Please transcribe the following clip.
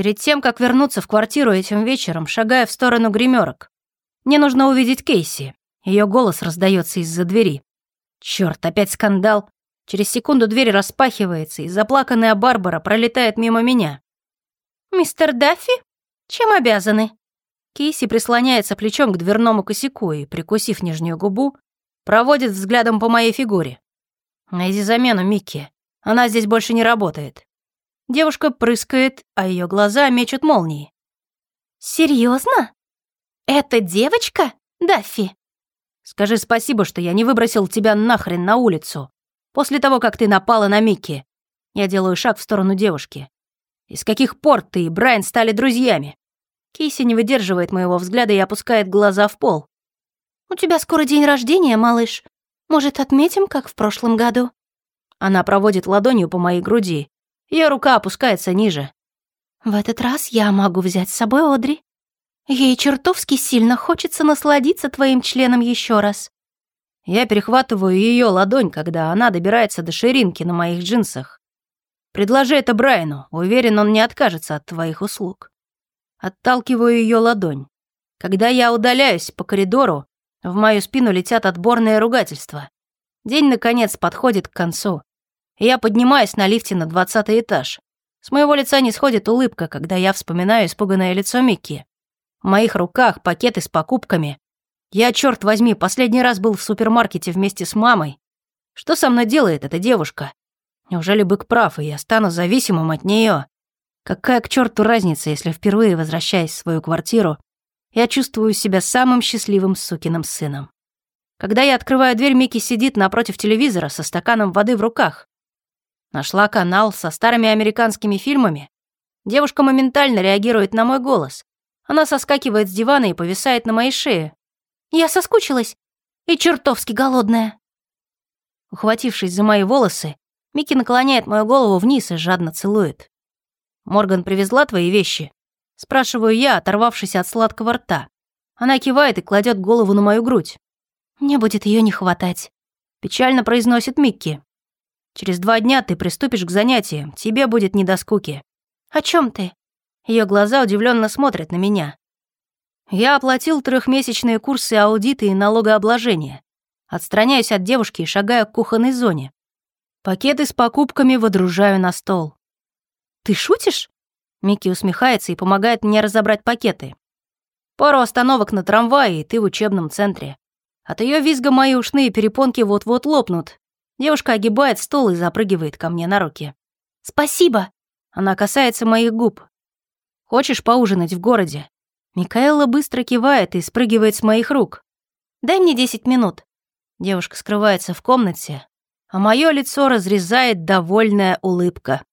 Перед тем, как вернуться в квартиру этим вечером, шагая в сторону гримерок. Мне нужно увидеть Кейси. Ее голос раздается из-за двери. Черт, опять скандал. Через секунду дверь распахивается, и заплаканная Барбара пролетает мимо меня. «Мистер Даффи? Чем обязаны?» Кейси прислоняется плечом к дверному косяку и, прикусив нижнюю губу, проводит взглядом по моей фигуре. «Найди замену, Микки. Она здесь больше не работает». Девушка прыскает, а ее глаза мечут молнии. «Серьезно? Это девочка, Даффи?» Скажи спасибо, что я не выбросил тебя нахрен на улицу. После того, как ты напала на Микки. Я делаю шаг в сторону девушки. Из каких пор ты и Брайан стали друзьями? Киси не выдерживает моего взгляда и опускает глаза в пол. «У тебя скоро день рождения, малыш. Может, отметим, как в прошлом году?» Она проводит ладонью по моей груди. Ее рука опускается ниже. «В этот раз я могу взять с собой Одри. Ей чертовски сильно хочется насладиться твоим членом еще раз. Я перехватываю ее ладонь, когда она добирается до ширинки на моих джинсах. Предложи это Брайану, уверен, он не откажется от твоих услуг. Отталкиваю ее ладонь. Когда я удаляюсь по коридору, в мою спину летят отборные ругательства. День, наконец, подходит к концу. Я поднимаюсь на лифте на двадцатый этаж. С моего лица не сходит улыбка, когда я вспоминаю испуганное лицо Микки. В моих руках пакеты с покупками. Я, черт возьми, последний раз был в супермаркете вместе с мамой. Что со мной делает эта девушка? Неужели бык прав, и я стану зависимым от нее? Какая к черту разница, если впервые возвращаясь в свою квартиру, я чувствую себя самым счастливым сукиным сыном. Когда я открываю дверь, Микки сидит напротив телевизора со стаканом воды в руках. Нашла канал со старыми американскими фильмами. Девушка моментально реагирует на мой голос. Она соскакивает с дивана и повисает на моей шее. Я соскучилась и чертовски голодная. Ухватившись за мои волосы, Микки наклоняет мою голову вниз и жадно целует. «Морган привезла твои вещи?» Спрашиваю я, оторвавшись от сладкого рта. Она кивает и кладет голову на мою грудь. «Мне будет ее не хватать», — печально произносит Микки. «Через два дня ты приступишь к занятиям, тебе будет не до скуки». «О чем ты?» Ее глаза удивленно смотрят на меня. Я оплатил трехмесячные курсы аудита и налогообложения. Отстраняюсь от девушки и шагаю к кухонной зоне. Пакеты с покупками водружаю на стол. «Ты шутишь?» Микки усмехается и помогает мне разобрать пакеты. Пару остановок на трамвае, и ты в учебном центре. От ее визга мои ушные перепонки вот-вот лопнут. Девушка огибает стол и запрыгивает ко мне на руки. «Спасибо!» Она касается моих губ. Хочешь поужинать в городе?» Микаэла быстро кивает и спрыгивает с моих рук. «Дай мне десять минут». Девушка скрывается в комнате, а мое лицо разрезает довольная улыбка.